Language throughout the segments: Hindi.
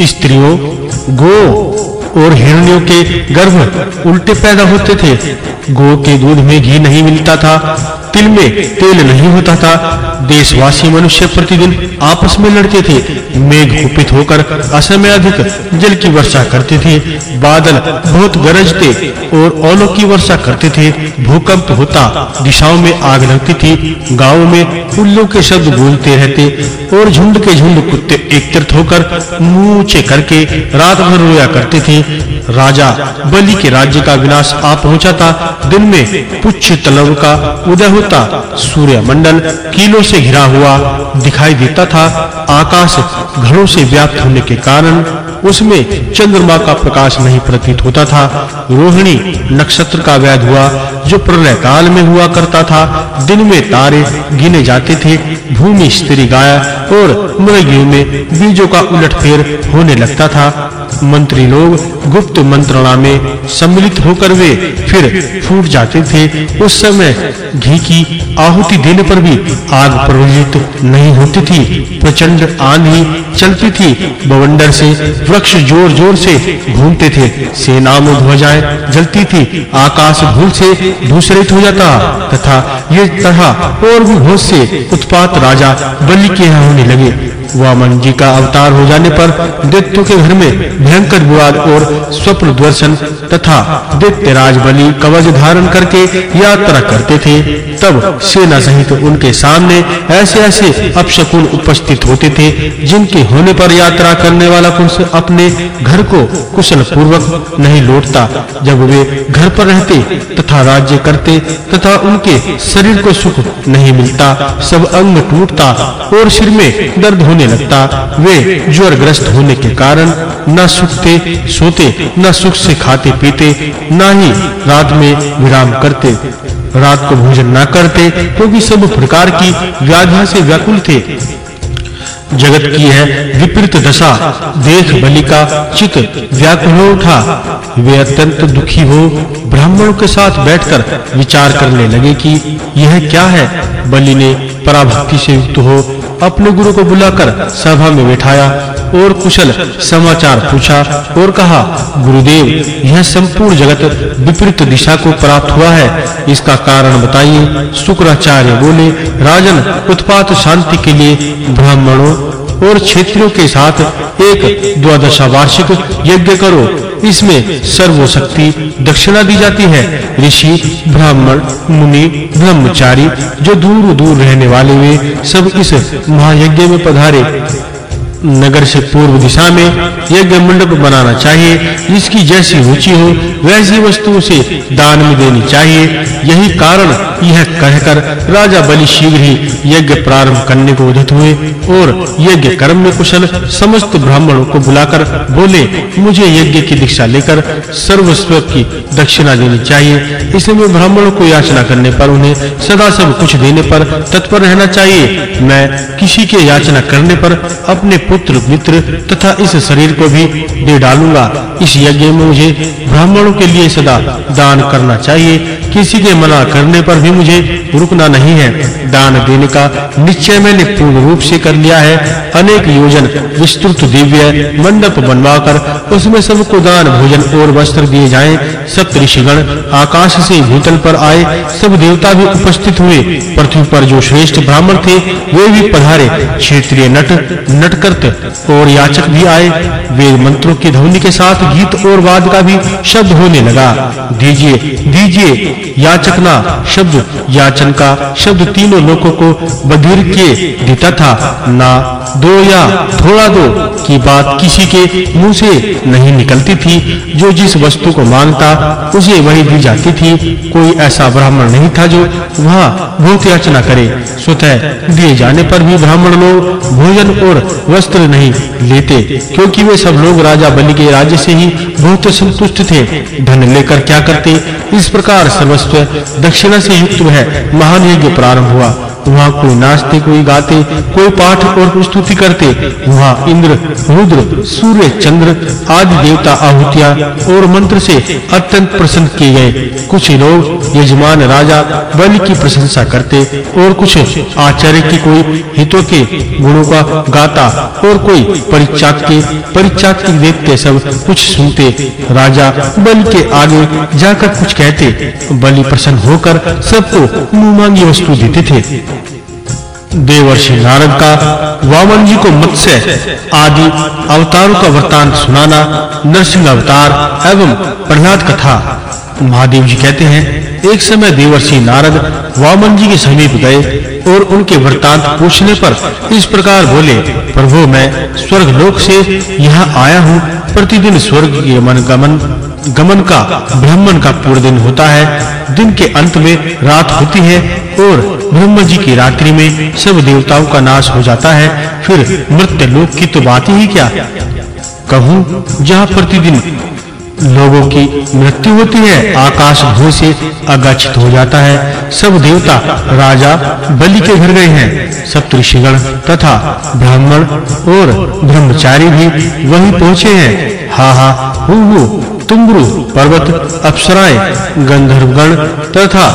स्त्रियों, गो और हिरणियों के गर्भ उल्टे पैदा होते थे। गो के दूध में घी नहीं मिलता था। तिल में तेल नहीं होता था। देशवासी मनुष्य प्रतिदिन आपस में लड़ते थे। मेघ कुपित होकर असमय अधिक जल की वर्षा करते थे। बादल बहुत गरजते और ओलों की वर्षा करते थे। भूकंप होता दिशाओं में आग लगती थी। गाँवों में उल्लू के शब्द गूंजते रहते और झुंड के झुंड कुत्ते एकत्रित होकर मुँह ऊँचे करके रात भर रोया करते थे। राजा बलि के राज्य का विनाश आ पहुँचा था दिन में पुच्छ तलव का उदय होता सूर्य मंडल कीलों से घिरा हुआ दिखाई देता था। आकाश घड़ों से व्याप्त होने के कारण उसमें चंद्रमा का प्रकाश नहीं प्रतीत होता था। रोहिणी नक्षत्र का वैध हुआ, जो प्रलय काल में हुआ करता था। दिन में तारे गिने जाते थे, भूमि स्त्री गाय और मृगियों में बीजों का उलटफेर होने लगता था। मंत्री लोग गुप्त मंत्रणा में सम्मिलित होकर वे फिर फूट जाते थे। उस समय घी की आहुति देने पर भी आग प्रज्वलित नहीं होती थी। प्रचंड आंधी चलती थी। बवंडर से वृक्ष जोर-जोर से घूमते थे। सेना में ध्वजाएँ जलती थी। आकाश धूल से धूसरित हो जाता तथा ये तरह और भी बहुत से उत्पात राजा बलि के यहाँ होने लगे। वामन जी का अवतार हो जाने पर दैत्यों के घर में भयंकर विवाद और स्वप्न दर्शन तथा दैत्य राज बलि कवच धारण करके यात्रा करते थे। तब सेना सहित उनके सामने ऐसे ऐसे अपशकुन उपस्थित होते थे, जिनके होने पर यात्रा करने वाला पुरुष अपने घर को कुशल पूर्वक नहीं लौटता। जब वे घर पर रहते तथा राज्य करते तथा उनके शरीर को सुख नहीं मिलता, सब अंग टूटता और सिर में दर्द होने लगता, वे ज्वर ग्रस्त होने के कारण न सुखते, सोते, न सुख से खाते, पीते, न ही रात में विराम करते। रात को भोजन न करते, क्योंकि सब प्रकार की व्याधियों से व्याकुल थे। जगत की है विपरीत दशा, देख बलि का चित व्याकुल हो उठा। वे अत्यंत दुखी हो, ब्राह्मणों के साथ बैठकर विचार करने लगे कि यह क्या है? बलि ने पराभक्ति से युक्त हो अपने गुरु को बुलाकर सभा में बैठाया और कुशल समाचार पूछा और कहा, गुरुदेव, यह संपूर्ण जगत विपरीत दिशा को प्राप्त हुआ है। इसका कारण बताइए। शुक्राचार्य बोले, राजन, उत्पात शांति के लिए ब्राह्मणों और क्षेत्रियों के साथ एक द्वादशा वार्षिक यज्ञ करो। इसमें सर्वशक्ति दक्षिणा दी जाती है। ऋषि, ब्राह्मण, मुनि, ब्रह्मचारी, जो दूर दूर रहने वाले वे सब इस महायज्ञ में पधारे। नगर से पूर्व दिशा में यज्ञ मंडप बनाना चाहिए, जिसकी जैसी रुचि हो, वैसी वस्तुओं से दान में देनी चाहिए। यही कारण यह कहकर राजा बलि शीघ्र ही यज्ञ प्रारंभ करने को उद्यत हुए और यज्ञ कर्म में कुशल समस्त ब्राह्मणों को बुलाकर बोले, मुझे यज्ञ की दीक्षा लेकर सर्वस्व की दक्षिणा देनी चाहिए। इसलिए ब्राह्मणों को याचना करने पर, उन्हें सदा सब कुछ देने पर तत्पर रहना चाहिए। मैं किसी के याचना करने पर अपने पुत्र मित्र तथा इस शरीर को भी दे डालूँगा। इस यज्ञ में मुझे ब्राह्मणों के लिए सदा दान करना चाहिए। किसी के मना करने पर भी मुझे रुकना नहीं है। दान देने का निश्चय मैंने पूर्ण रूप से कर लिया है। अनेक योजन, विस्तृत दिव्य मंडप बनवाकर उसमें सबको दान, भोजन और वस्त्र दिए जाएँ। सब ऋषिगण आकाश से भूतल पर आए। सब देवता भी उपस्थित हुए। पृथ्वी पर जो श्रेष्ठ ब्राह्मण थे, वे भी पधारे। क्षेत्रीय नट, नटकर्त और याचक भी आए। वेद मंत्रों की ध्वनि के साथ गीत और वाद का भी शब्द होने लगा। दीजिए दीजिए याचकना शब्द, याचन का शब्द तीनों लोगों को बधिर के देता था। ना दो या थोड़ा दो की बात किसी के मुँह से नहीं निकलती थी। जो जिस वस्तु को माँगता, उसे वही दी जाती थी। कोई ऐसा ब्राह्मण नहीं था जो वहाँ बहुत याचना करे। स्वतः दिए जाने पर भी ब्राह्मण लोग भोजन और वस्त्र नहीं लेते, क्योंकि वे सब लोग राजा बलि के राज्य से ही बहुत संतुष्ट थे। धन लेकर क्या करते? इस प्रकार सर्वस्व दक्षिणा से युक्त वह महान यज्ञ प्रारंभ हुआ। वहाँ कोई नाचते, कोई गाते, कोई पाठ और स्तुति करते, वहाँ इंद्र, रुद्र, सूर्य, चंद्र आदि देवता आहुतियाँ और मंत्र से अत्यंत प्रसन्न किए गए। कुछ लोग यजमान राजा बलि की प्रशंसा करते और कुछ आचार्य की कोई हितों के गुणों का गाता और कोई परिचाक के परिचाक के देखते सब कुछ सुनते। राजा बलि के आगे जाकर कुछ कहते, बलि प्रसन्न होकर सबको मुँह मांगी वस्तु देते थे। देवर्षि नारद का, वामन जी को मत्स्य आदि अवतारों का वृतांत सुनाना, नरसिंह अवतार एवं प्रहलाद कथा। महादेव जी कहते हैं, एक समय देवर्षि नारद वामन जी के समीप गए और उनके वृतांत पूछने पर इस प्रकार बोले, प्रभु, मैं स्वर्ग लोक से यहाँ आया हूँ। प्रतिदिन स्वर्ग के मन गमन गमन का, ब्राह्मण का पूर्ण दिन होता है। दिन के अंत में रात होती है और ब्रह्म जी की रात्रि में सब देवताओं का नाश हो जाता है। फिर मृत्यु लोक की तो बात ही क्या? कहूँ, जहाँ प्रतिदिन लोगों की मृत्यु होती है, आकाश भू से अगछित हो जाता है। सब देवता, राजा, बलि के घर गए हैं। सप्तऋषिगण तथा ब्राह्मण और ब्रह्मचारी भी वहीं पहुँचे हैं, हा हा, हु। तुम्बरु पर्वत, अप्सराएँ गंधर्वगण तथा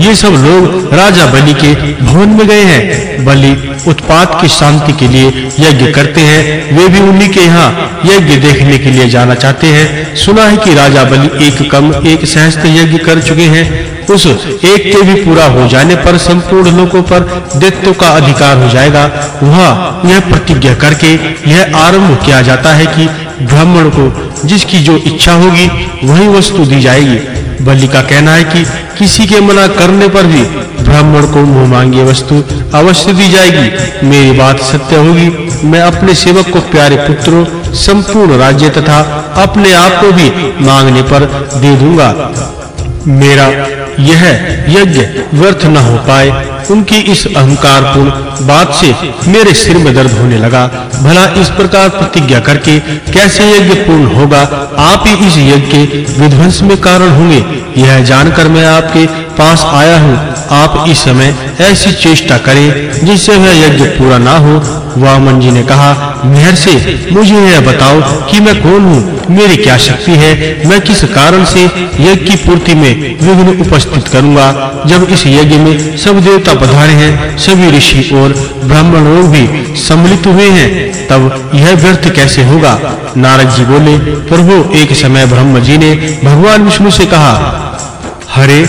ये सब लोग राजा बलि के भवन में गए हैं। बलि उत्पात की शांति के लिए यज्ञ करते हैं। वे भी उन्हीं के यहाँ यज्ञ देखने के लिए जाना चाहते हैं। सुना है कि राजा बलि एक कम एक सहस्त्र यज्ञ कर चुके हैं। उस एक के भी पूरा हो जाने पर संपूर्ण लोगों पर दैत्य का अधिकार हो जाएगा। वहाँ यह प्रतिज्ञा करके यह आरंभ किया जाता है कि ब्राह्मण को जिसकी जो इच्छा होगी, वही वस्तु दी जाएगी। बलि का कहना है कि किसी के मना करने पर भी ब्राह्मण को मुँह मांगी वस्तु अवश्य दी जाएगी। मेरी बात सत्य होगी। मैं अपने सेवक को प्यारे पुत्रों, संपूर्ण राज्य तथा अपने आप को भी मांगने पर दे दूँगा। मेरा यह यज्ञ व्यर्थ न हो पाए। उनकी इस अहंकार पूर्ण बात से मेरे सिर में दर्द होने लगा। भला इस प्रकार प्रतिज्ञा करके कैसे यज्ञ पूर्ण होगा? आप ही इस यज्ञ के विध्वंस में कारण होंगे। यह जानकर मैं आपके पास आया हूँ। आप इस समय ऐसी चेष्टा करें जिससे वह यज्ञ पूरा ना हो। वामन जी ने कहा मेहर से मुझे यह बताओ कि मैं कौन हूँ? मेरी क्या शक्ति है? मैं किस कारण से यज्ञ की पूर्ति में विघ्न उपस्थित करूँगा? जब इस यज्ञ में सब देवता पधारे हैं, सभी ऋषि और ब्राह्मण लोग भी सम्मिलित हुए हैं, तब यह व्यर्थ कैसे होगा? नारद जी बोले, प्रभु, एक समय ब्रह्म जी ने भगवान विष्णु से कहा हरे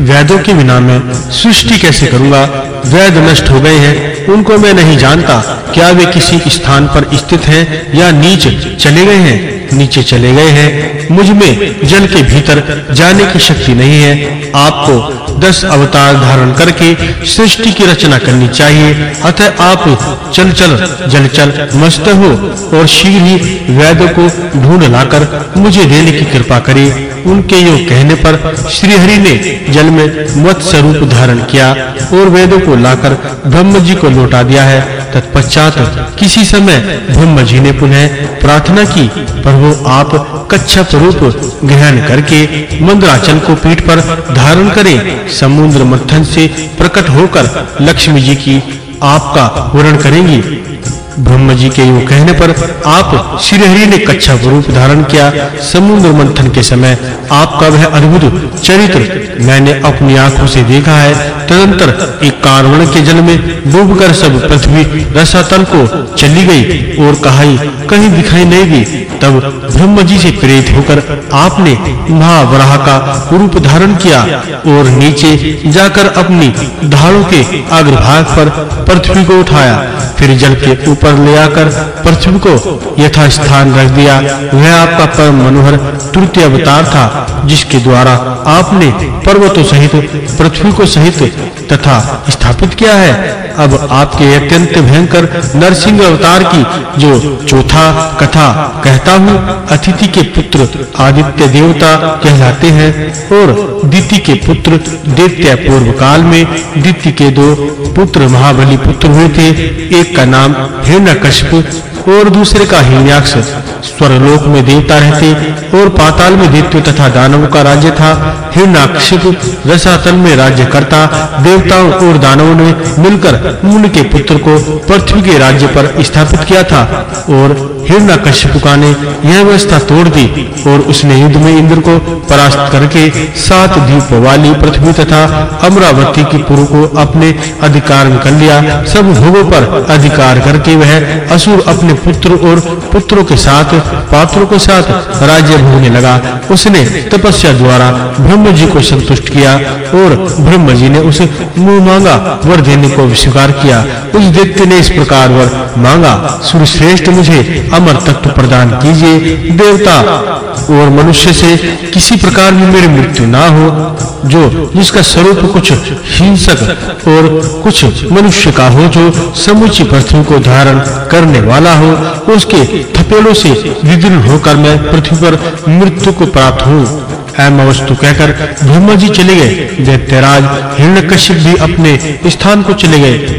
वेदों के बिना मैं सृष्टि कैसे करूँगा? वेद नष्ट हो गए हैं, उनको मैं नहीं जानता क्या वे किसी स्थान पर स्थित हैं या नीचे चले गए हैं। नीचे चले गए हैं, मुझमें जल के भीतर जाने की शक्ति नहीं है। आपको दस अवतार धारण करके सृष्टि की रचना करनी चाहिए। अतः आप चल चल, जल चल, मस्त हो और शीघ्र ही वेद को ढूंढ लाकर मुझे देने की कृपा करें। उनके यो कहने पर श्रीहरि ने जल में मत्स्य स्वरूप धारण किया और वेदों को लाकर ब्रह्म जी को लौटा दिया है। तत्पश्चात किसी समय ब्रह्म जी ने पुनः प्रार्थना की, प्रभु आप कच्छप रूप ग्रहण करके मंदराचल को पीठ पर धारण करें। समुद्र मंथन से प्रकट होकर लक्ष्मी जी की आपका वर्ण करेंगी। ब्रह्म जी के यूँ कहने पर आप श्रीहरि ने कच्छा रूप धारण किया, समुद्र मंथन के समय आपका वह अद्भुत चरित्र मैंने अपनी आँखों से देखा है। तदंतर एक कारवण के जल में डूबकर सब पृथ्वी रसातल को चली गई और कहाई, कहीं दिखाई नहीं दी। तब ब्रह्म जी से प्रेरित होकर आपने महावराह का रूप धारण किया और नीचे जाकर अपनी धाड़ों के अग्रभाग पर पृथ्वी को उठाया। फिर जल के ऊपर ले आकर पृथ्वी को यथा स्थान रख दिया। वह आपका परम मनोहर तृतीय अवतार था, जिसके द्वारा आपने पर्वतों सहित, पृथ्वी को सहित तथा स्थापित किया है। अब आपके अत्यंत भयंकर नरसिंह अवतार की जो चौथा कथा कहता हूँ, अतिथि के पुत्र आदित्य देवता कहलाते हैं और दिति के पुत्र दैत्य पूर्व काल में दिति के दो पुत्र महाबली पुत्र हुए थे। एक का नाम हिरण्यकशिप और दूसरे का हिरण्याक्ष स्वर्गलोक में देवता रहते और पाताल में दैत्य तथा दानवों का राज्य था। हिरण्याक्षिप रसातल में राज्य करता देवताओं और दानवों ने मिलकर मुनि के पुत्र को पृथ्वी के राज्य पर स्थापित किया था और हिरण्यकशिपु ने यह व्यवस्था तोड़ दी और उसने युद्ध में इंद्र को परास्त करके सात द्वीप वाली पृथ्वी तथा अमरावती की पुर को अपने अधिकार में कर लिया। सब भोगों पर अधिकार करके वह असुर अपने पुत्र और पुत्रों के साथ, पात्रों के साथ राज्य भोगने लगा। उसने तपस्या द्वारा ब्रह्म जी को संतुष्ट किया और ब्रह्म जी ने उसे मुँह मांगा, वर देने को स्वीकार किया। उस दैत्य ने इस प्रकार वर मांगा श्रेष्ठ मुझे अमर तत्व प्रदान कीजिए, देवता और मनुष्य से किसी प्रकार भी मेरी मृत्यु ना हो, जो जिसका स्वरूप कुछ हिंसक और कुछ मनुष्य का हो, जो समुची पृथ्वी को धारण करने वाला हो, उसके थपेड़ों से विदीर्ण होकर मैं पृथ्वी पर मृत्यु को प्राप्त हूँ। ऐम वस्तु कहकर ब्रह्मा जी चले गए दैत्यराज हिरण्यकशिप भी अपने स्थान को चले गए।